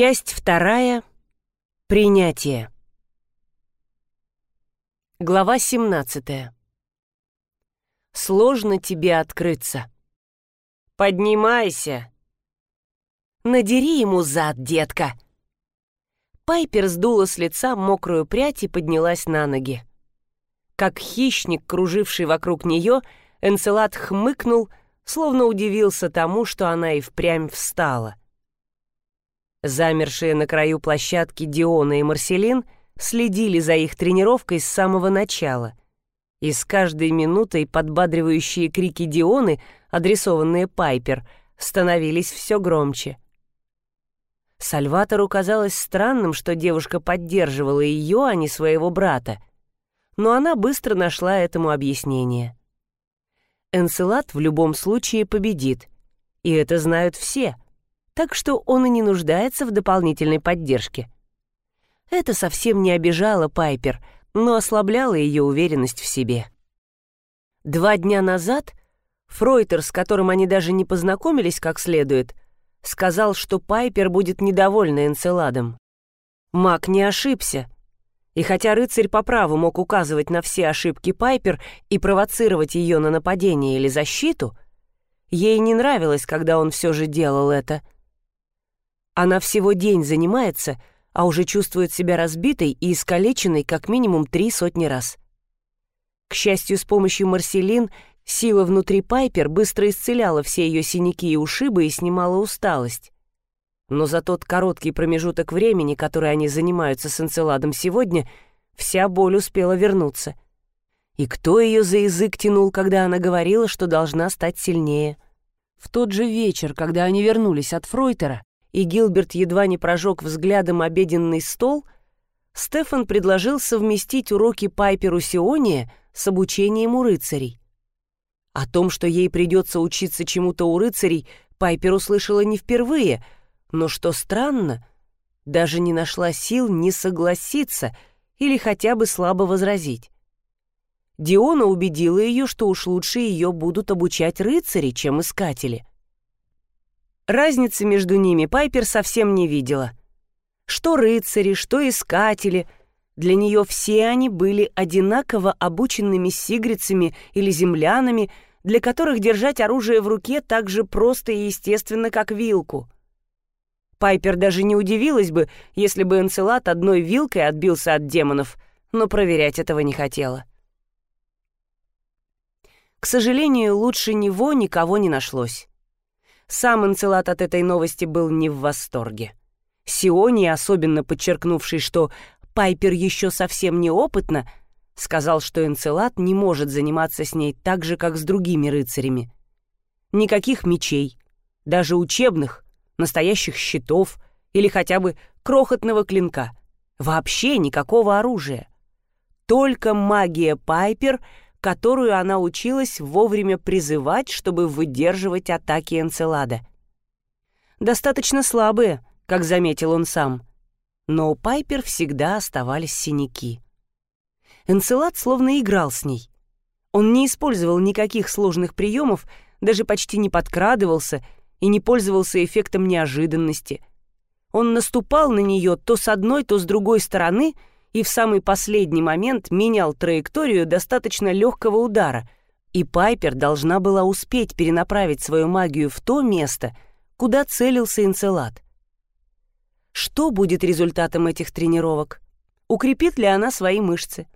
Часть вторая. Принятие. Глава 17. Сложно тебе открыться. Поднимайся. Надери ему зад, детка. Пайпер сдула с лица мокрую прядь и поднялась на ноги. Как хищник, круживший вокруг нее, Энцелад хмыкнул, словно удивился тому, что она и впрямь встала. Замершие на краю площадки Диона и Марселин следили за их тренировкой с самого начала. И с каждой минутой подбадривающие крики Дионы, адресованные Пайпер, становились все громче. Сальватору казалось странным, что девушка поддерживала ее, а не своего брата. Но она быстро нашла этому объяснение. Энцелад в любом случае победит. И это знают все — так что он и не нуждается в дополнительной поддержке. Это совсем не обижало Пайпер, но ослабляло ее уверенность в себе. Два дня назад Фройтер, с которым они даже не познакомились как следует, сказал, что Пайпер будет недовольна Энцеладом. Мак не ошибся. И хотя рыцарь по праву мог указывать на все ошибки Пайпер и провоцировать ее на нападение или защиту, ей не нравилось, когда он все же делал это — она всего день занимается, а уже чувствует себя разбитой и искалеченной как минимум три сотни раз. К счастью, с помощью Марселин сила внутри Пайпер быстро исцеляла все ее синяки и ушибы и снимала усталость. Но за тот короткий промежуток времени, который они занимаются с Энцеладом сегодня, вся боль успела вернуться. И кто ее за язык тянул, когда она говорила, что должна стать сильнее? В тот же вечер, когда они вернулись от Фройтера, и Гилберт едва не прожег взглядом обеденный стол, Стефан предложил совместить уроки Пайперу Сиония с обучением у рыцарей. О том, что ей придется учиться чему-то у рыцарей, Пайпер услышала не впервые, но, что странно, даже не нашла сил не согласиться или хотя бы слабо возразить. Диона убедила ее, что уж лучше ее будут обучать рыцари, чем искатели. Разницы между ними Пайпер совсем не видела. Что рыцари, что искатели, для нее все они были одинаково обученными сигрицами или землянами, для которых держать оружие в руке так же просто и естественно, как вилку. Пайпер даже не удивилась бы, если бы Энцелад одной вилкой отбился от демонов, но проверять этого не хотела. К сожалению, лучше него никого не нашлось. Сам Энцелад от этой новости был не в восторге. Сиони, особенно подчеркнувший, что Пайпер еще совсем неопытна, сказал, что Энцелад не может заниматься с ней так же, как с другими рыцарями. Никаких мечей, даже учебных, настоящих щитов или хотя бы крохотного клинка. Вообще никакого оружия. Только магия Пайпер — которую она училась вовремя призывать, чтобы выдерживать атаки Энцелада. Достаточно слабые, как заметил он сам, но у Пайпер всегда оставались синяки. Энцелад словно играл с ней. Он не использовал никаких сложных приемов, даже почти не подкрадывался и не пользовался эффектом неожиданности. Он наступал на нее то с одной, то с другой стороны — и в самый последний момент менял траекторию достаточно легкого удара, и Пайпер должна была успеть перенаправить свою магию в то место, куда целился Инцелад. Что будет результатом этих тренировок? Укрепит ли она свои мышцы?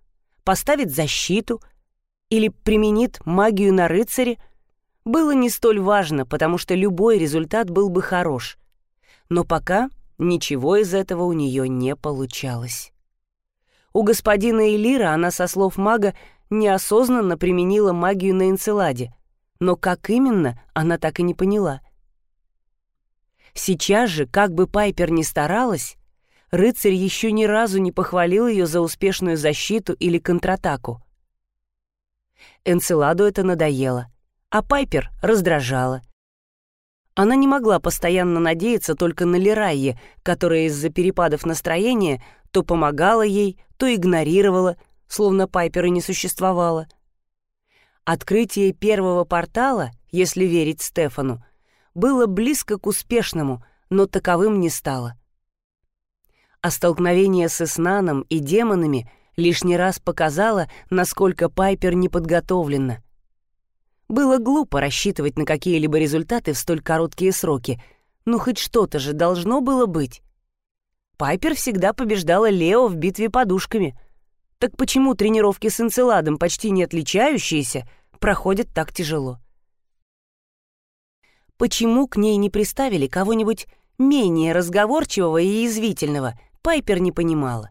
Поставит защиту? Или применит магию на рыцаре? Было не столь важно, потому что любой результат был бы хорош. Но пока ничего из этого у нее не получалось. У господина Элира она, со слов мага, неосознанно применила магию на Энцеладе, но как именно, она так и не поняла. Сейчас же, как бы Пайпер ни старалась, рыцарь еще ни разу не похвалил ее за успешную защиту или контратаку. Энцеладу это надоело, а Пайпер раздражала. Она не могла постоянно надеяться только на Лерайе, которая из-за перепадов настроения то помогала ей, то игнорировала, словно Пайпера не существовало. Открытие первого портала, если верить Стефану, было близко к успешному, но таковым не стало. А столкновение с Иснаном и демонами лишний раз показало, насколько Пайпер не подготовлена. Было глупо рассчитывать на какие-либо результаты в столь короткие сроки, но хоть что-то же должно было быть. Пайпер всегда побеждала Лео в битве подушками. Так почему тренировки с Энцеладом, почти не отличающиеся, проходят так тяжело? Почему к ней не приставили кого-нибудь менее разговорчивого и язвительного, Пайпер не понимала.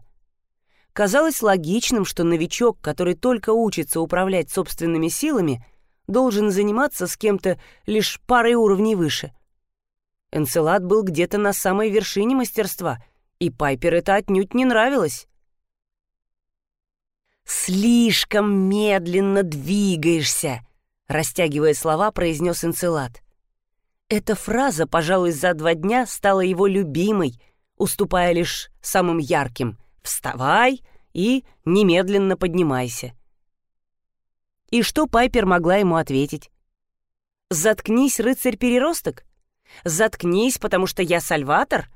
Казалось логичным, что новичок, который только учится управлять собственными силами, должен заниматься с кем-то лишь парой уровней выше. Энцелад был где-то на самой вершине мастерства, и Пайпер это отнюдь не нравилось. «Слишком медленно двигаешься», — растягивая слова, произнес Энцелад. Эта фраза, пожалуй, за два дня стала его любимой, уступая лишь самым ярким «вставай» и «немедленно поднимайся». И что Пайпер могла ему ответить? «Заткнись, рыцарь-переросток? Заткнись, потому что я Сальватор?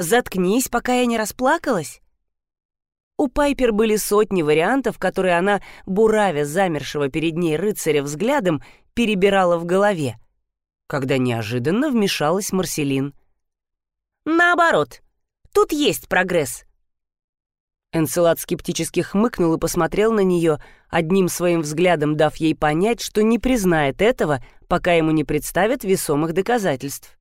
Заткнись, пока я не расплакалась?» У Пайпер были сотни вариантов, которые она, буравя замершего перед ней рыцаря взглядом, перебирала в голове когда неожиданно вмешалась Марселин. «Наоборот, тут есть прогресс». Энцелад скептически хмыкнул и посмотрел на нее, одним своим взглядом дав ей понять, что не признает этого, пока ему не представят весомых доказательств.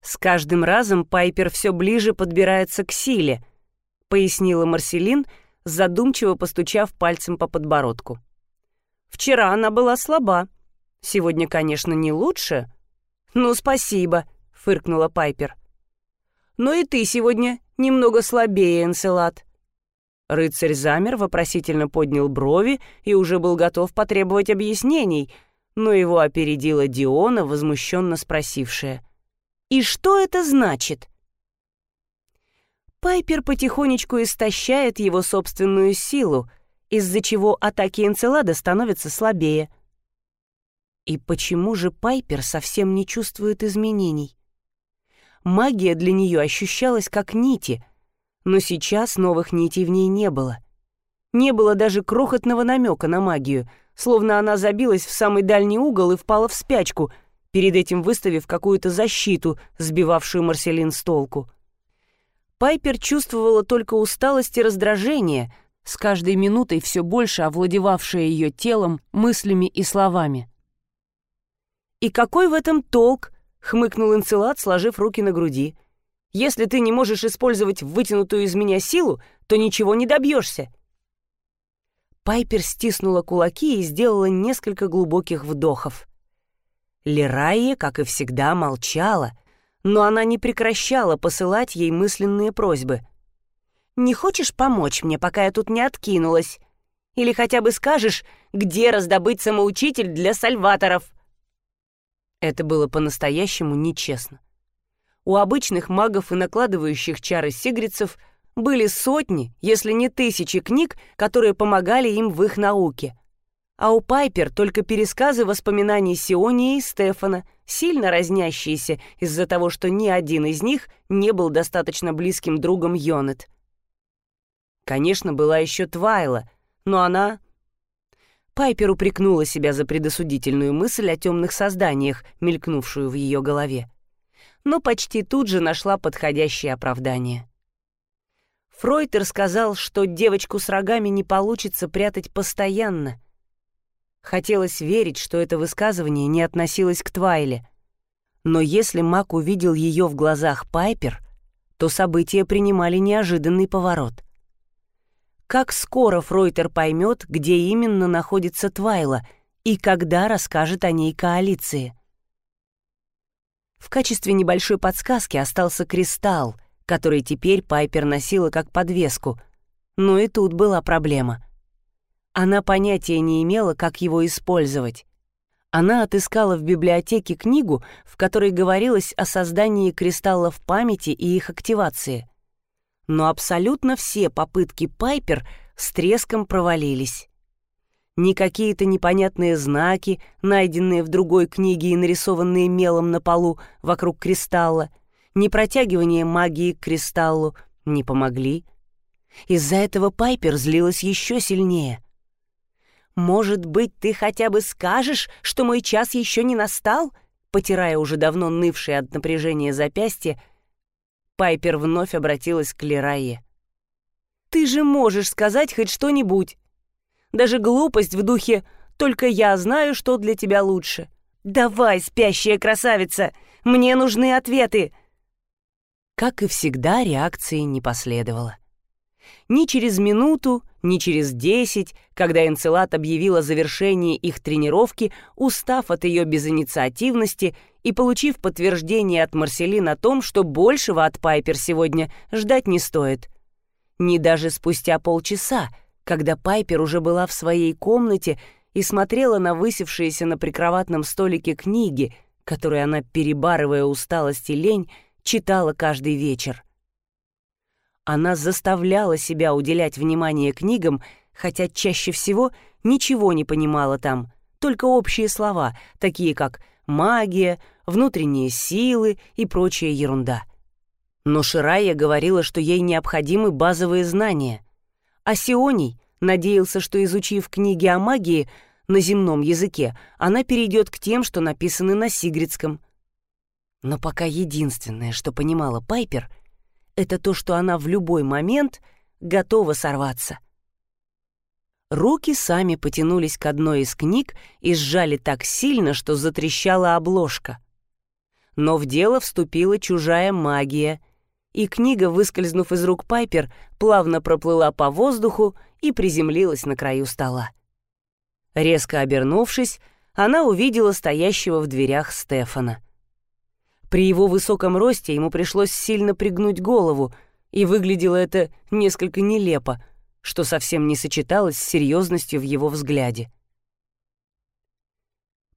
«С каждым разом Пайпер все ближе подбирается к силе», — пояснила Марселин, задумчиво постучав пальцем по подбородку. «Вчера она была слаба, Сегодня, конечно, не лучше. Ну, спасибо, фыркнула Пайпер. Но и ты сегодня немного слабее, Энселад. Рыцарь замер, вопросительно поднял брови и уже был готов потребовать объяснений, но его опередила Диона, возмущенно спросившая. «И что это значит?» Пайпер потихонечку истощает его собственную силу, из-за чего атаки Энцелада становятся слабее. И почему же Пайпер совсем не чувствует изменений? Магия для нее ощущалась как нити, но сейчас новых нитей в ней не было. Не было даже крохотного намека на магию, словно она забилась в самый дальний угол и впала в спячку, перед этим выставив какую-то защиту, сбивавшую Марселин с толку. Пайпер чувствовала только усталость и раздражение, с каждой минутой все больше овладевавшее ее телом, мыслями и словами. «И какой в этом толк?» — хмыкнул Энцелад, сложив руки на груди. «Если ты не можешь использовать вытянутую из меня силу, то ничего не добьешься». Пайпер стиснула кулаки и сделала несколько глубоких вдохов. Лерайя, как и всегда, молчала, но она не прекращала посылать ей мысленные просьбы. «Не хочешь помочь мне, пока я тут не откинулась? Или хотя бы скажешь, где раздобыть самоучитель для сальваторов?» Это было по-настоящему нечестно. У обычных магов и накладывающих чары сигрицев были сотни, если не тысячи книг, которые помогали им в их науке. А у Пайпер только пересказы воспоминаний Сионии и Стефана, сильно разнящиеся из-за того, что ни один из них не был достаточно близким другом Йонет. Конечно, была еще Твайла, но она Пайпер упрекнула себя за предосудительную мысль о темных созданиях, мелькнувшую в ее голове. Но почти тут же нашла подходящее оправдание. Фройтер сказал, что девочку с рогами не получится прятать постоянно. Хотелось верить, что это высказывание не относилось к Твайле. Но если Мак увидел ее в глазах Пайпер, то события принимали неожиданный поворот — как скоро Фройтер поймет, где именно находится Твайла и когда расскажет о ней коалиции? В качестве небольшой подсказки остался кристалл, который теперь Пайпер носила как подвеску. Но и тут была проблема. Она понятия не имела, как его использовать. Она отыскала в библиотеке книгу, в которой говорилось о создании кристаллов памяти и их активации но абсолютно все попытки Пайпер с треском провалились. Ни какие-то непонятные знаки, найденные в другой книге и нарисованные мелом на полу вокруг кристалла, ни протягивание магии к кристаллу не помогли. Из-за этого Пайпер злилась еще сильнее. «Может быть, ты хотя бы скажешь, что мой час еще не настал?» Потирая уже давно нывшее от напряжения запястье, Пайпер вновь обратилась к Лерае. «Ты же можешь сказать хоть что-нибудь. Даже глупость в духе «только я знаю, что для тебя лучше». «Давай, спящая красавица, мне нужны ответы!» Как и всегда, реакции не последовало. Ни через минуту, ни через десять, когда Энцелад объявил о завершении их тренировки, устав от ее безинициативности и получив подтверждение от Марселин о том, что большего от Пайпер сегодня ждать не стоит. Ни даже спустя полчаса, когда Пайпер уже была в своей комнате и смотрела на высевшиеся на прикроватном столике книги, которые она, перебарывая усталость и лень, читала каждый вечер. Она заставляла себя уделять внимание книгам, хотя чаще всего ничего не понимала там, только общие слова, такие как «магия», «внутренние силы» и прочая ерунда. Но Ширая говорила, что ей необходимы базовые знания. А Сионий надеялся, что, изучив книги о магии на земном языке, она перейдет к тем, что написаны на сигридском. Но пока единственное, что понимала Пайпер, это то, что она в любой момент готова сорваться. Руки сами потянулись к одной из книг и сжали так сильно, что затрещала обложка. Но в дело вступила чужая магия, и книга, выскользнув из рук Пайпер, плавно проплыла по воздуху и приземлилась на краю стола. Резко обернувшись, она увидела стоящего в дверях Стефана — при его высоком росте ему пришлось сильно пригнуть голову, и выглядело это несколько нелепо, что совсем не сочеталось с серьезностью в его взгляде.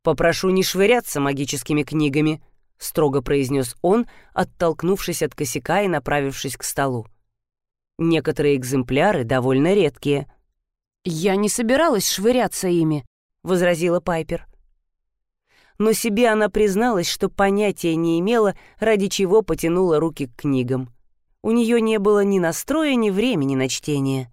«Попрошу не швыряться магическими книгами», — строго произнес он, оттолкнувшись от косяка и направившись к столу. «Некоторые экземпляры довольно редкие». «Я не собиралась швыряться ими», — возразила Пайпер но себе она призналась, что понятия не имела, ради чего потянула руки к книгам. У нее не было ни настроя, ни времени на чтение.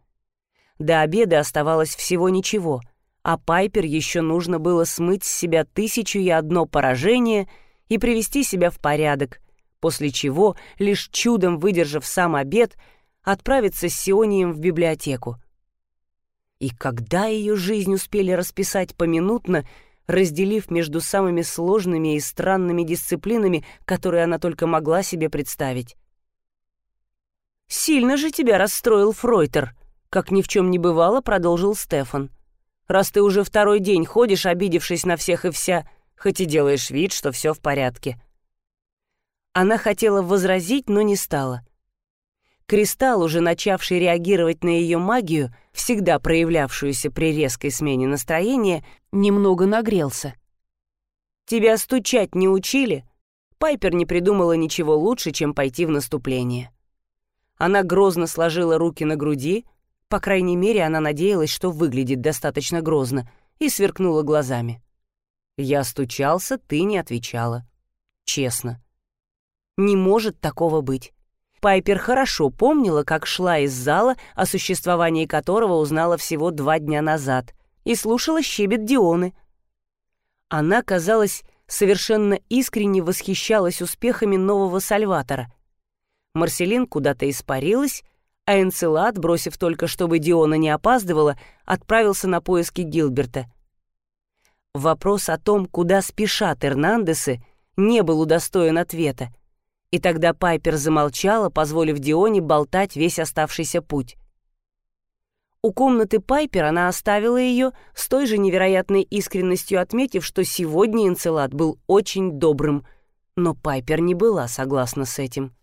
До обеда оставалось всего ничего, а Пайпер еще нужно было смыть с себя тысячу и одно поражение и привести себя в порядок, после чего, лишь чудом выдержав сам обед, отправиться с Сионием в библиотеку. И когда ее жизнь успели расписать поминутно, разделив между самыми сложными и странными дисциплинами, которые она только могла себе представить. «Сильно же тебя расстроил Фройтер», — как ни в чем не бывало, продолжил Стефан. «Раз ты уже второй день ходишь, обидевшись на всех и вся, хоть и делаешь вид, что все в порядке». Она хотела возразить, но не стала. Кристалл, уже начавший реагировать на ее магию, всегда проявлявшуюся при резкой смене настроения, немного нагрелся. «Тебя стучать не учили?» Пайпер не придумала ничего лучше, чем пойти в наступление. Она грозно сложила руки на груди, по крайней мере, она надеялась, что выглядит достаточно грозно, и сверкнула глазами. «Я стучался, ты не отвечала. Честно. Не может такого быть. Пайпер хорошо помнила, как шла из зала, о существовании которого узнала всего два дня назад, и слушала щебет Дионы. Она, казалось, совершенно искренне восхищалась успехами нового Сальватора. Марселин куда-то испарилась, а Энцелад, бросив только, чтобы Диона не опаздывала, отправился на поиски Гилберта. Вопрос о том, куда спешат Эрнандесы, не был удостоен ответа, и тогда Пайпер замолчала, позволив Дионе болтать весь оставшийся путь. У комнаты Пайпер она оставила ее с той же невероятной искренностью, отметив, что сегодня Энцелад был очень добрым, но Пайпер не была согласна с этим.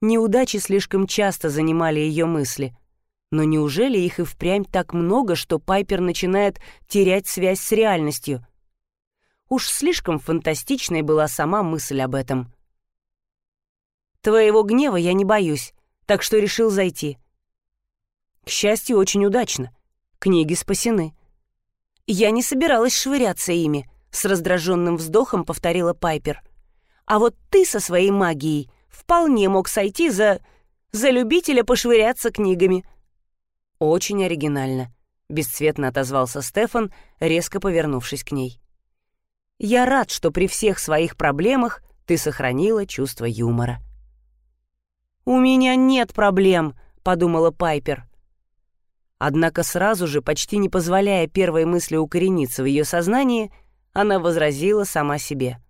Неудачи слишком часто занимали ее мысли, но неужели их и впрямь так много, что Пайпер начинает терять связь с реальностью — Уж слишком фантастичной была сама мысль об этом. «Твоего гнева я не боюсь, так что решил зайти». К счастью, очень удачно. Книги спасены. «Я не собиралась швыряться ими», — с раздраженным вздохом повторила Пайпер. А вот ты со своей магией вполне мог сойти за... за любителя пошвыряться книгами». «Очень оригинально», — бесцветно отозвался Стефан, резко повернувшись к ней. «Я рад, что при всех своих проблемах ты сохранила чувство юмора». «У меня нет проблем», — подумала Пайпер. Однако сразу же, почти не позволяя первой мысли укорениться в ее сознании, она возразила сама себе.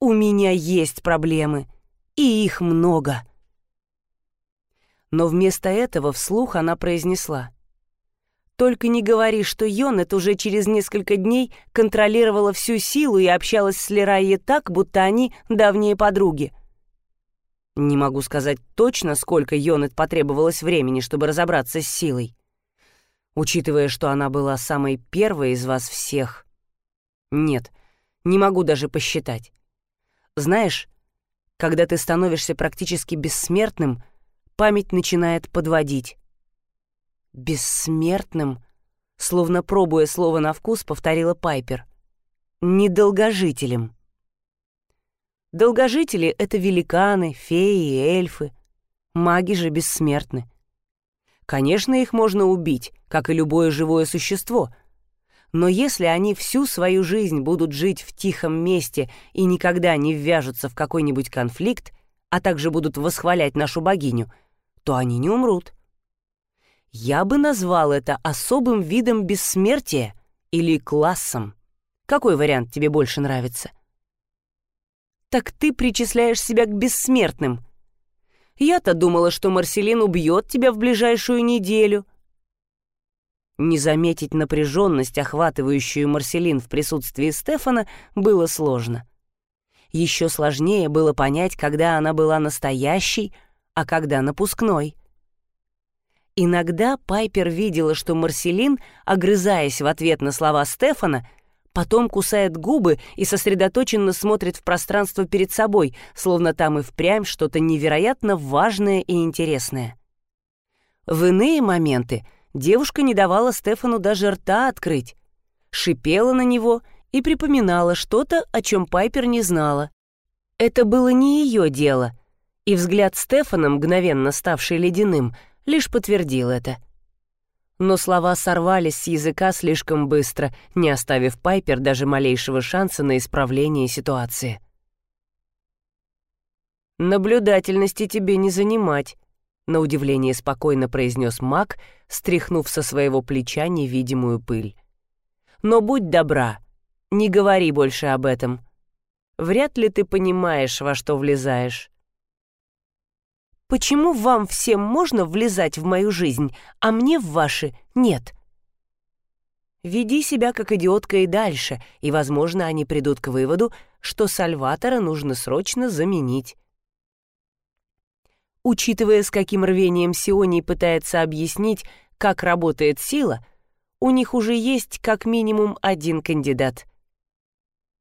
«У меня есть проблемы, и их много». Но вместо этого вслух она произнесла. «Только не говори, что Йонет уже через несколько дней контролировала всю силу и общалась с Лерайе так, будто они давние подруги». Не могу сказать точно, сколько Йонет потребовалось времени, чтобы разобраться с силой учитывая, что она была самой первой из вас всех. Нет, не могу даже посчитать. Знаешь, когда ты становишься практически бессмертным, память начинает подводить. «Бессмертным?» Словно пробуя слово на вкус, повторила Пайпер. «Недолгожителем». Долгожители — это великаны, феи и эльфы. Маги же бессмертны. Конечно, их можно убить, как и любое живое существо. Но если они всю свою жизнь будут жить в тихом месте и никогда не ввяжутся в какой-нибудь конфликт, а также будут восхвалять нашу богиню, то они не умрут. Я бы назвал это особым видом бессмертия или классом. Какой вариант тебе больше нравится? Так ты причисляешь себя к бессмертным — я-то думала, что Марселин убьет тебя в ближайшую неделю». Не заметить напряженность, охватывающую Марселин в присутствии Стефана, было сложно. Еще сложнее было понять, когда она была настоящей, а когда напускной. Иногда Пайпер видела, что Марселин, огрызаясь в ответ на слова Стефана, потом кусает губы и сосредоточенно смотрит в пространство перед собой, словно там и впрямь что-то невероятно важное и интересное. В иные моменты девушка не давала Стефану даже рта открыть, шипела на него и припоминала что-то, о чем Пайпер не знала. Это было не ее дело, и взгляд Стефана, мгновенно ставший ледяным, лишь подтвердил это — но слова сорвались с языка слишком быстро, не оставив Пайпер даже малейшего шанса на исправление ситуации. «Наблюдательности тебе не занимать», — на удивление спокойно произнес маг, стряхнув со своего плеча невидимую пыль. «Но будь добра, не говори больше об этом. Вряд ли ты понимаешь, во что влезаешь. Почему вам всем можно влезать в мою жизнь, а мне в ваши нет? Веди себя как идиотка и дальше, и, возможно, они придут к выводу, что Сальватора нужно срочно заменить. Учитывая, с каким рвением Сионий пытается объяснить, как работает сила, у них уже есть как минимум один кандидат.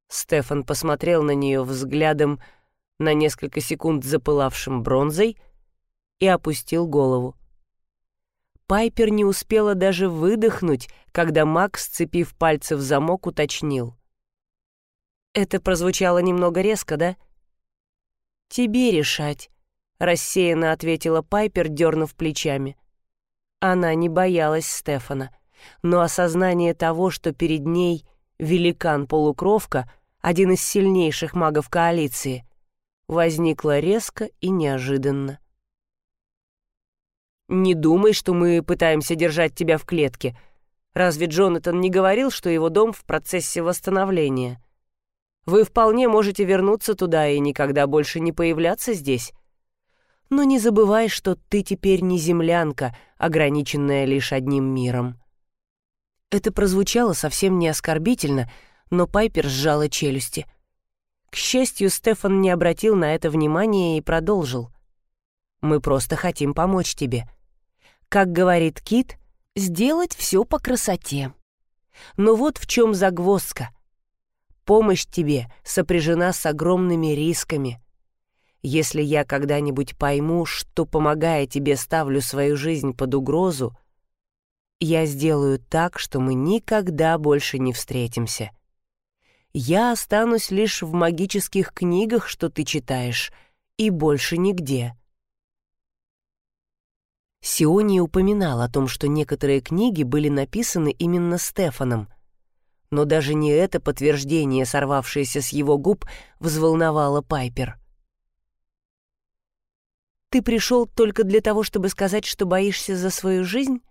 Стефан посмотрел на нее взглядом, на несколько секунд запылавшим бронзой — и опустил голову. Пайпер не успела даже выдохнуть, когда Макс, сцепив пальцы в замок, уточнил. «Это прозвучало немного резко, да?» «Тебе решать», — рассеянно ответила Пайпер, дернув плечами. Она не боялась Стефана, но осознание того, что перед ней великан-полукровка, один из сильнейших магов коалиции, возникло резко и неожиданно. Не думай, что мы пытаемся держать тебя в клетке. Разве Джонатан не говорил, что его дом в процессе восстановления? Вы вполне можете вернуться туда и никогда больше не появляться здесь. Но не забывай, что ты теперь не землянка, ограниченная лишь одним миром. Это прозвучало совсем не оскорбительно, но Пайпер сжала челюсти. К счастью, Стефан не обратил на это внимания и продолжил. Мы просто хотим помочь тебе. Как говорит Кит, сделать все по красоте. Но вот в чем загвоздка. Помощь тебе сопряжена с огромными рисками. Если я когда-нибудь пойму, что, помогая тебе, ставлю свою жизнь под угрозу, я сделаю так, что мы никогда больше не встретимся. Я останусь лишь в магических книгах, что ты читаешь, и больше нигде. Сиони упоминал о том, что некоторые книги были написаны именно Стефаном, но даже не это подтверждение, сорвавшееся с его губ, взволновало Пайпер. «Ты пришел только для того, чтобы сказать, что боишься за свою жизнь?»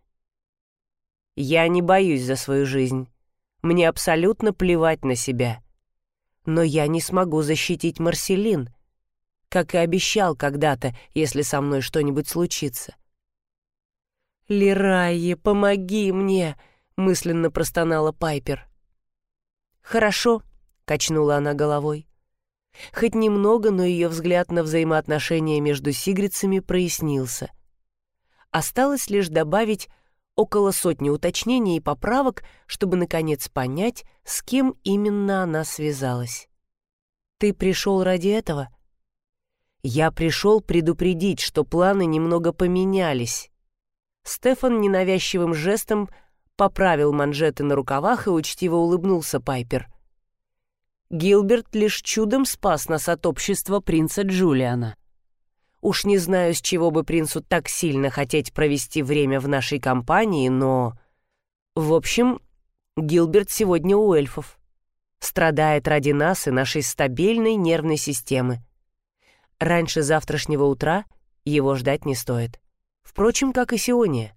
«Я не боюсь за свою жизнь. Мне абсолютно плевать на себя. Но я не смогу защитить Марселин, как и обещал когда-то, если со мной что-нибудь случится. «Лирайе, помоги мне!» — мысленно простонала Пайпер. «Хорошо», — качнула она головой. Хоть немного, но ее взгляд на взаимоотношения между сигрицами прояснился. Осталось лишь добавить около сотни уточнений и поправок, чтобы, наконец, понять, с кем именно она связалась. «Ты пришел ради этого?» «Я пришел предупредить, что планы немного поменялись». Стефан ненавязчивым жестом поправил манжеты на рукавах и учтиво улыбнулся Пайпер. Гилберт лишь чудом спас нас от общества принца Джулиана. Уж не знаю, с чего бы принцу так сильно хотеть провести время в нашей компании, но... В общем, Гилберт сегодня у эльфов. Страдает ради нас и нашей стабильной нервной системы. Раньше завтрашнего утра его ждать не стоит. Впрочем, как и Сиония.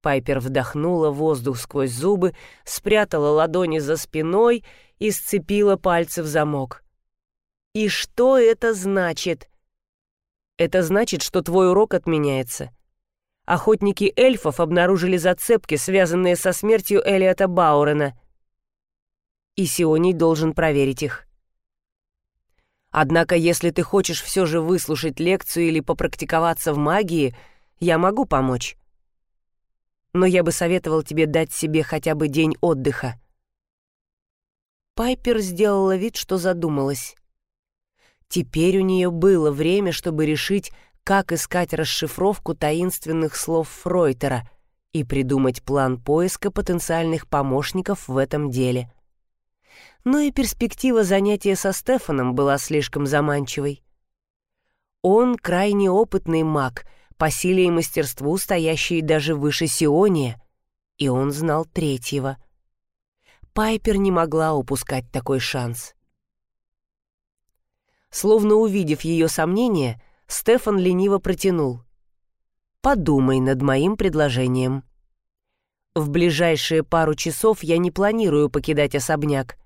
Пайпер вдохнула воздух сквозь зубы, спрятала ладони за спиной и сцепила пальцы в замок. «И что это значит?» Это значит, что твой урок отменяется. Охотники эльфов обнаружили зацепки, связанные со смертью Элиота Баурена. И Сионий должен проверить их. Однако, если ты хочешь все же выслушать лекцию или попрактиковаться в магии, я могу помочь. Но я бы советовал тебе дать себе хотя бы день отдыха. Пайпер сделала вид, что задумалась. Теперь у нее было время, чтобы решить, как искать расшифровку таинственных слов Фройтера и придумать план поиска потенциальных помощников в этом деле. Но и перспектива занятия со Стефаном была слишком заманчивой. Он крайне опытный маг, по силе и мастерству стоящий даже выше Сиония, и он знал третьего. Пайпер не могла упускать такой шанс. Словно увидев ее сомнения, Стефан лениво протянул. «Подумай над моим предложением. В ближайшие пару часов я не планирую покидать особняк.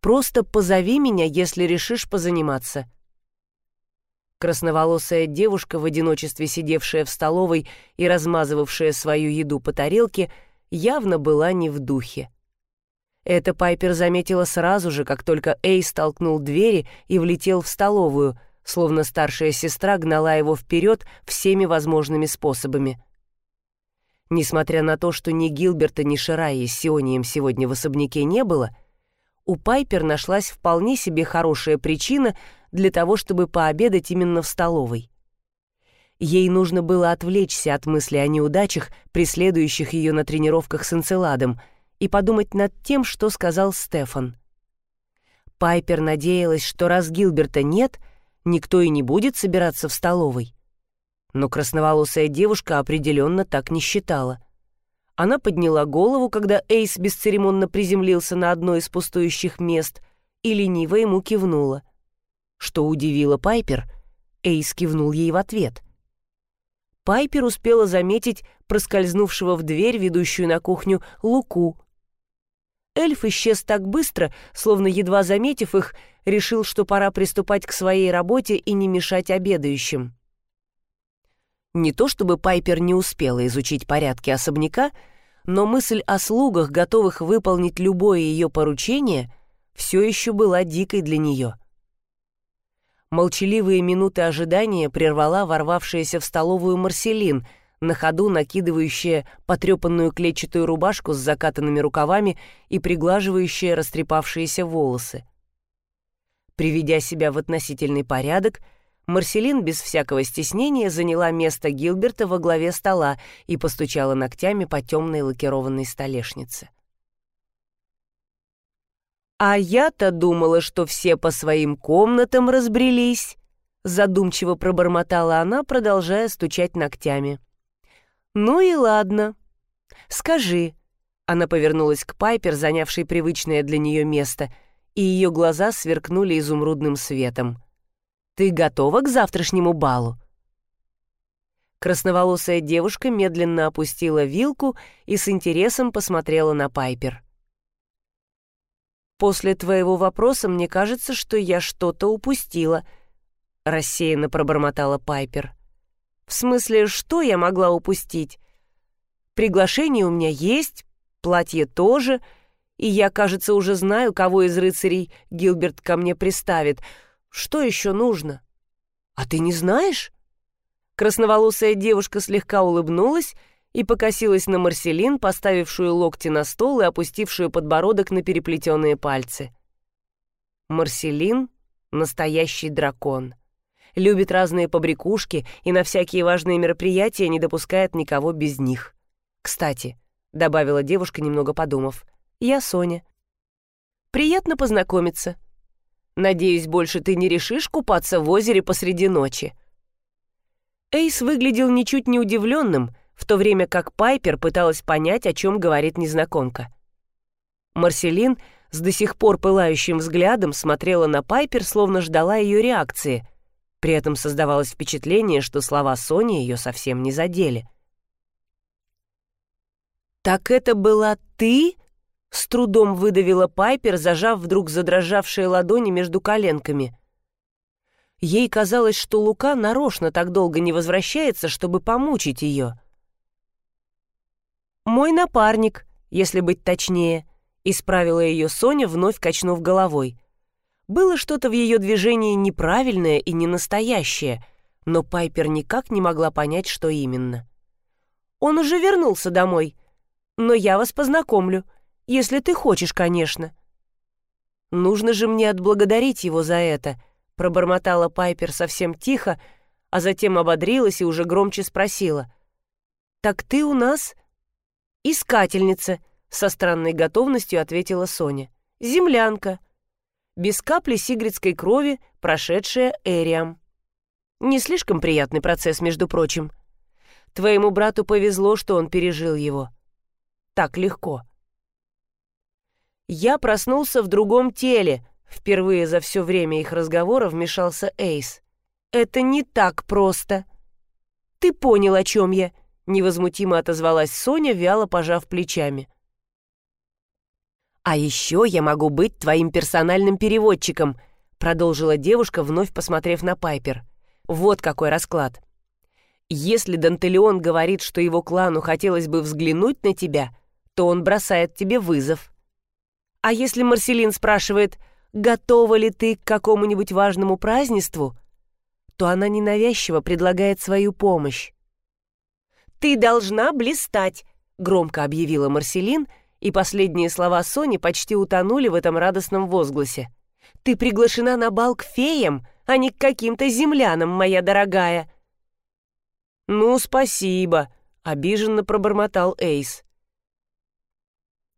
Просто позови меня, если решишь позаниматься». Красноволосая девушка, в одиночестве сидевшая в столовой и размазывавшая свою еду по тарелке, явно была не в духе. Это Пайпер заметила сразу же, как только Эй столкнул двери и влетел в столовую, словно старшая сестра гнала его вперед всеми возможными способами. Несмотря на то, что ни Гилберта, ни Шираи с Сионием сегодня в особняке не было, у Пайпер нашлась вполне себе хорошая причина для того, чтобы пообедать именно в столовой. Ей нужно было отвлечься от мысли о неудачах, преследующих ее на тренировках с Энцеладом — и подумать над тем, что сказал Стефан. Пайпер надеялась, что раз Гилберта нет, никто и не будет собираться в столовой. Но красноволосая девушка определенно так не считала. Она подняла голову, когда Эйс бесцеремонно приземлился на одно из пустующих мест и лениво ему кивнула. Что удивило Пайпер, Эйс кивнул ей в ответ. Пайпер успела заметить проскользнувшего в дверь, ведущую на кухню, Луку, Эльф исчез так быстро, словно едва заметив их, решил, что пора приступать к своей работе и не мешать обедающим. Не то чтобы Пайпер не успела изучить порядки особняка, но мысль о слугах, готовых выполнить любое ее поручение, все еще была дикой для нее. Молчаливые минуты ожидания прервала ворвавшаяся в столовую Марселин — на ходу накидывающая потрепанную клетчатую рубашку с закатанными рукавами и приглаживающая растрепавшиеся волосы. Приведя себя в относительный порядок, Марселин без всякого стеснения заняла место Гилберта во главе стола и постучала ногтями по темной лакированной столешнице. «А я-то думала, что все по своим комнатам разбрелись», задумчиво пробормотала она, продолжая стучать ногтями. «Ну и ладно. Скажи». Она повернулась к Пайпер, занявшей привычное для нее место, и ее глаза сверкнули изумрудным светом. «Ты готова к завтрашнему балу?» Красноволосая девушка медленно опустила вилку и с интересом посмотрела на Пайпер. «После твоего вопроса мне кажется, что я что-то упустила», — рассеянно пробормотала Пайпер. «В смысле, что я могла упустить? Приглашение у меня есть, платье тоже, и я, кажется, уже знаю, кого из рыцарей Гилберт ко мне приставит. Что еще нужно? А ты не знаешь?» Красноволосая девушка слегка улыбнулась и покосилась на Марселин, поставившую локти на стол и опустившую подбородок на переплетенные пальцы. Марселин — настоящий дракон. Любит разные побрякушки и на всякие важные мероприятия не допускает никого без них. Кстати, — добавила девушка, немного подумав, — я Соня. Приятно познакомиться. Надеюсь, больше ты не решишь купаться в озере посреди ночи. Эйс выглядел ничуть не удивленным, в то время как Пайпер пыталась понять, о чем говорит незнакомка. Марселин с до сих пор пылающим взглядом смотрела на Пайпер, словно ждала ее реакции. При этом создавалось впечатление, что слова Сони ее совсем не задели. «Так это была ты?» — с трудом выдавила Пайпер, зажав вдруг задрожавшие ладони между коленками. Ей казалось, что Лука нарочно так долго не возвращается, чтобы помучить ее. «Мой напарник, если быть точнее», — исправила ее Соня, вновь качнув головой. Было что-то в ее движении неправильное и ненастоящее, но Пайпер никак не могла понять, что именно. «Он уже вернулся домой, но я вас познакомлю, если ты хочешь, конечно». Нужно же мне отблагодарить его за это — Пробормотала Пайпер совсем тихо, а затем ободрилась и уже громче спросила. «Так ты у нас искательница», — со странной готовностью ответила Соня. «Землянка. Без капли сигридской крови, прошедшая Эриам. Не слишком приятный процесс, между прочим. Твоему брату повезло, что он пережил его. Так легко». Я проснулся в другом теле, Впервые за все время их разговора вмешался Эйс. «Это не так просто». «Ты понял, о чем я», — невозмутимо отозвалась Соня, вяло пожав плечами. «А еще я могу быть твоим персональным переводчиком», — продолжила девушка, вновь посмотрев на Пайпер. «Вот какой расклад. Если Дантелеон говорит, что его клану хотелось бы взглянуть на тебя, то он бросает тебе вызов. А если Марселин спрашивает, готова ли ты к какому-нибудь важному празднеству, то она ненавязчиво предлагает свою помощь. «Ты должна блистать», — громко объявила Марселин, и последние слова Сони почти утонули в этом радостном возгласе. «Ты приглашена на бал к феям, а не к каким-то землянам, моя дорогая». «Ну, спасибо», — обиженно пробормотал Эйс.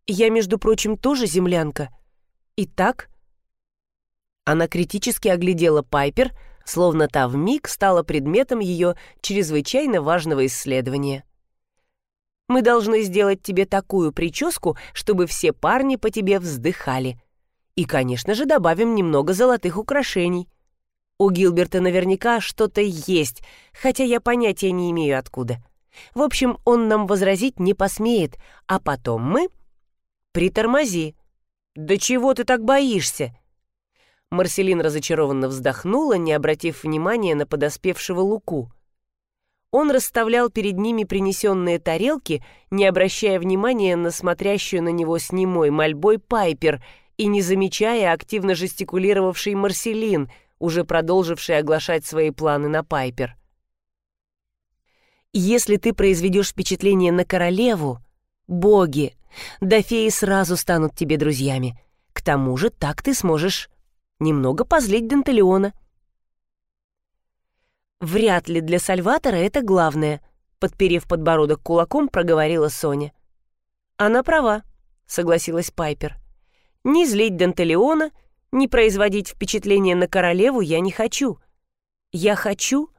«Я, между прочим, тоже землянка. Итак, она критически оглядела Пайпер, словно та вмиг стала предметом ее чрезвычайно важного исследования. «Мы должны сделать тебе такую прическу, чтобы все парни по тебе вздыхали. И, конечно же, добавим немного золотых украшений. У Гилберта наверняка что-то есть, хотя я понятия не имею откуда. В общем, он нам возразить не посмеет, а потом мы... Притормози. Да чего ты так боишься?» Марселин разочарованно вздохнула, не обратив внимания на подоспевшего Луку. Он расставлял перед ними принесенные тарелки, не обращая внимания на смотрящую на него с немой мольбой Пайпер и не замечая активно жестикулировавший Марселин, уже продолживший оглашать свои планы на Пайпер. «Если ты произведешь впечатление на королеву, боги, да феи сразу станут тебе друзьями. К тому же так ты сможешь немного позлить Дантелеона. «Вряд ли для Сальватора это главное», — подперев подбородок кулаком, проговорила Соня. «Она права», — согласилась Пайпер. Ни злить Дантелеона, ни производить впечатление на королеву я не хочу. Я хочу...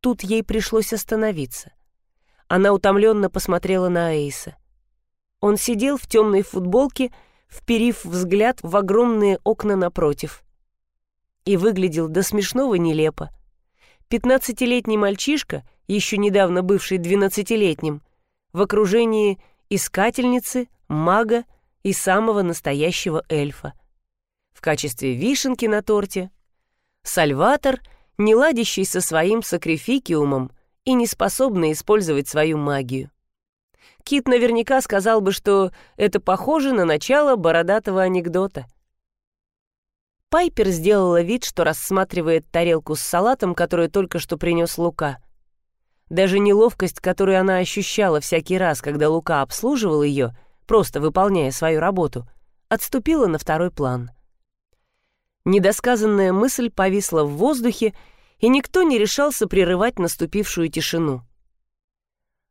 Тут ей пришлось остановиться. Она утомленно посмотрела на Эйса. Он сидел в темной футболке, вперив взгляд в огромные окна напротив. И выглядел до смешного нелепо. Пятнадцатилетний мальчишка, еще недавно бывший двенадцатилетним, в окружении искательницы, мага и самого настоящего эльфа. В качестве вишенки на торте Сальватор, не ладящий со своим сакрификиумом и не способный использовать свою магию. Кит наверняка сказал бы, что это похоже на начало бородатого анекдота. Пайпер сделала вид, что рассматривает тарелку с салатом, которую только что принес Лука. Даже неловкость, которую она ощущала всякий раз, когда Лука обслуживал ее, просто выполняя свою работу, отступила на второй план. Недосказанная мысль повисла в воздухе, и никто не решался прерывать наступившую тишину.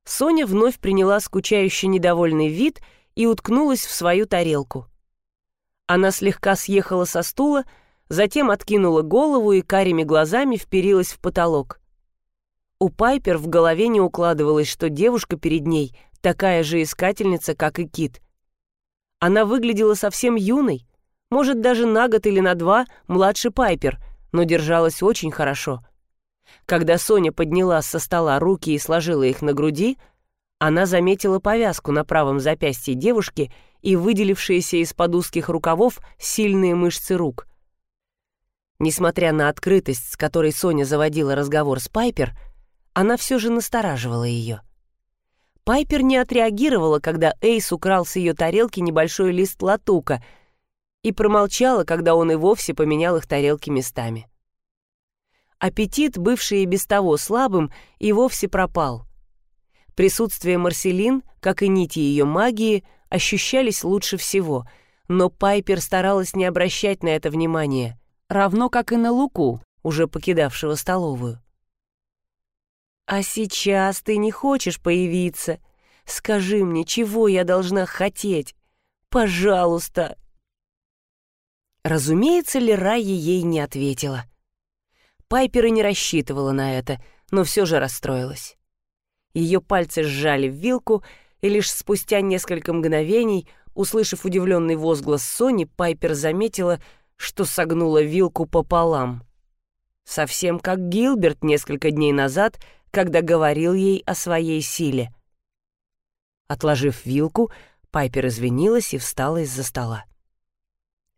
Соня вновь приняла скучающе недовольный вид и уткнулась в свою тарелку. Она слегка съехала со стула, затем откинула голову и карими глазами вперилась в потолок. У Пайпер в голове не укладывалось, что девушка перед ней такая же искательница, как и Кит. Она выглядела совсем юной, может, даже на год или на два младше Пайпер, но держалась очень хорошо — когда Соня подняла со стола руки и сложила их на груди, она заметила повязку на правом запястье девушки и выделившиеся из-под узких рукавов сильные мышцы рук. Несмотря на открытость, с которой Соня заводила разговор с Пайпер, она все же настораживала ее. Пайпер не отреагировала, когда Эйс украл с ее тарелки небольшой лист латука и промолчала, когда он и вовсе поменял их тарелки местами. Аппетит, бывший и без того слабым, и вовсе пропал. Присутствие Марселин, как и нити ее магии, ощущались лучше всего, но Пайпер старалась не обращать на это внимания, равно как и на Луку, уже покидавшего столовую. «А сейчас ты не хочешь появиться? Скажи мне, чего я должна хотеть? Пожалуйста!» Разумеется, Лерая ей не ответила. Пайпер и не рассчитывала на это, но все же расстроилась. Ее пальцы сжали в вилку, и лишь спустя несколько мгновений, услышав удивленный возглас Сони, Пайпер заметила, что согнула вилку пополам. Совсем как Гилберт несколько дней назад, когда говорил ей о своей силе. Отложив вилку, Пайпер извинилась и встала из-за стола.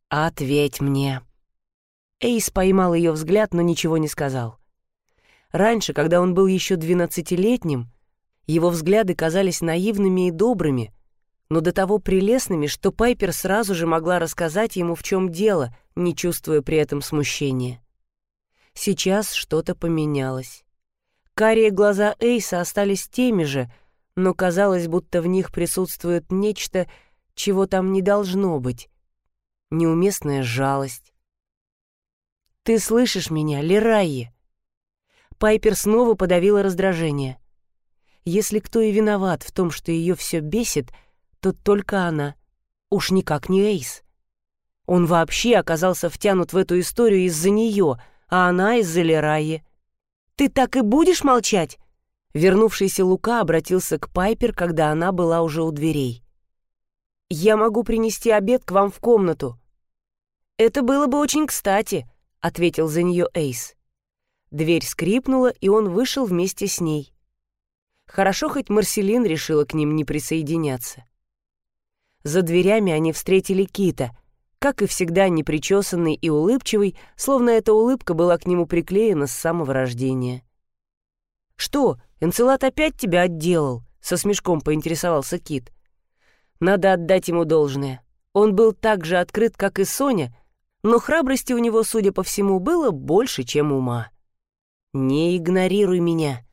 «Ответь мне», Эйс поймал ее взгляд, но ничего не сказал. Раньше, когда он был еще двенадцатилетним, его взгляды казались наивными и добрыми, но до того прелестными, что Пайпер сразу же могла рассказать ему, в чем дело, не чувствуя при этом смущения. Сейчас что-то поменялось. Карие глаза Эйса остались теми же, но казалось, будто в них присутствует нечто, чего там не должно быть. Неуместная жалость, «Ты слышишь меня, Лерайи?» Пайпер снова подавила раздражение. Если кто и виноват в том, что ее все бесит, то только она. Уж никак не Эйс. Он вообще оказался втянут в эту историю из-за нее, а она из-за Лерайи. «Ты так и будешь молчать?» Вернувшийся Лука обратился к Пайпер, когда она была уже у дверей. «Я могу принести обед к вам в комнату». «Это было бы очень кстати», ответил за нее Эйс. Дверь скрипнула, и он вышел вместе с ней. Хорошо, хоть Марселин решила к ним не присоединяться. За дверями они встретили Кита, как и всегда непричесанный и улыбчивый, словно эта улыбка была к нему приклеена с самого рождения. «Что, Энцелад опять тебя отделал?» — со смешком поинтересовался Кит. «Надо отдать ему должное. Он был так же открыт, как и Соня, но храбрости у него, судя по всему, было больше, чем ума. «Не игнорируй меня».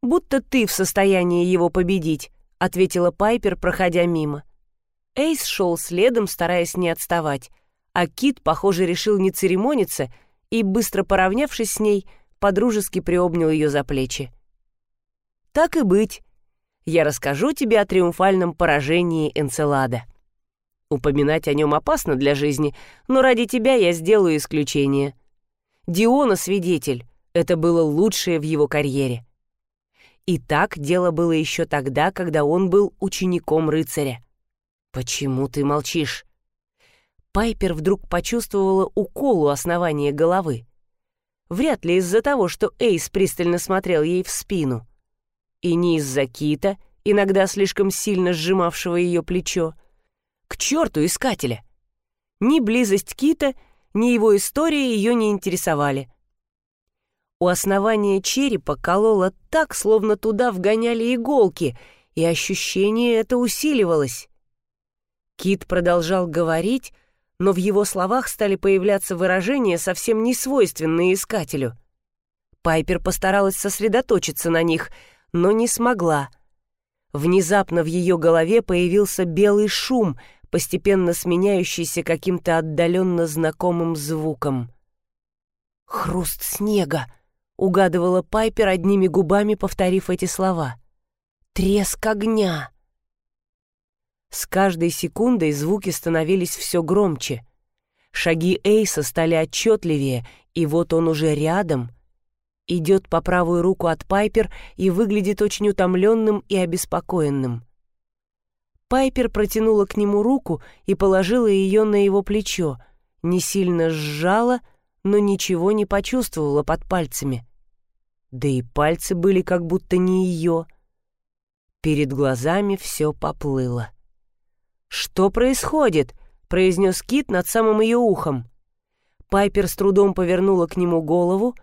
«Будто ты в состоянии его победить», — ответила Пайпер, проходя мимо. Эйс шел следом, стараясь не отставать, а Кит, похоже, решил не церемониться и, быстро поравнявшись с ней, подружески приобнял ее за плечи. «Так и быть. Я расскажу тебе о триумфальном поражении Энцелада». Упоминать о нем опасно для жизни, но ради тебя я сделаю исключение. Диона свидетель, это было лучшее в его карьере. И так дело было еще тогда, когда он был учеником рыцаря. «Почему ты молчишь?» Пайпер вдруг почувствовала укол у основания головы. Вряд ли из-за того, что Эйс пристально смотрел ей в спину. И не из-за Кита, иногда слишком сильно сжимавшего ее плечо. К черту искателя! Ни близость Кита, ни его история ее не интересовали. У основания черепа кололо так, словно туда вгоняли иголки, и ощущение это усиливалось. Кит продолжал говорить, но в его словах стали появляться выражения, совсем не свойственные искателю. Пайпер постаралась сосредоточиться на них, но не смогла. Внезапно в ее голове появился белый шум, постепенно сменяющийся каким-то отдаленно знакомым звуком. «Хруст снега!» — угадывала Пайпер одними губами, повторив эти слова. «Треск огня!» С каждой секундой звуки становились все громче. Шаги Эйса стали отчетливее, и вот он уже рядом. Идет по правую руку от Пайпер и выглядит очень утомленным и обеспокоенным. Пайпер протянула к нему руку и положила ее на его плечо, не сильно сжала, но ничего не почувствовала под пальцами. Да и пальцы были как будто не ее. Перед глазами все поплыло. «Что происходит?» — произнес Кит над самым ее ухом. Пайпер с трудом повернула к нему голову.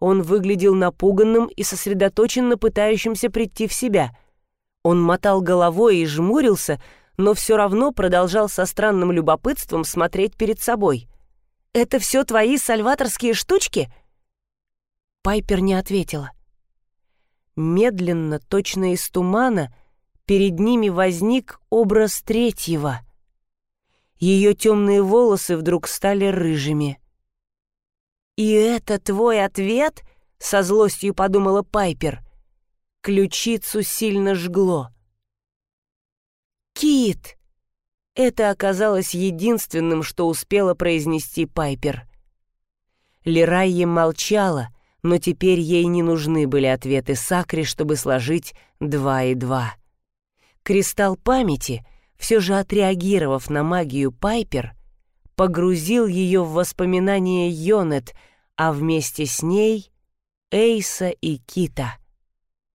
Он выглядел напуганным и сосредоточенно пытающимся прийти в себя. Он мотал головой и жмурился, но все равно продолжал со странным любопытством смотреть перед собой. «Это все твои сальваторские штучки?» Пайпер не ответила. Медленно, точно из тумана, перед ними возник образ третьего. Ее темные волосы вдруг стали рыжими. «И это твой ответ?» — со злостью подумала Пайпер. Ключицу сильно жгло. «Кит!» Это оказалось единственным, что успела произнести Пайпер. Лерайя молчала, но теперь ей не нужны были ответы Сакри, чтобы сложить два и два. Кристалл памяти, все же отреагировав на магию Пайпер, погрузил ее в воспоминания Йонет, а вместе с ней — Эйса и Кита.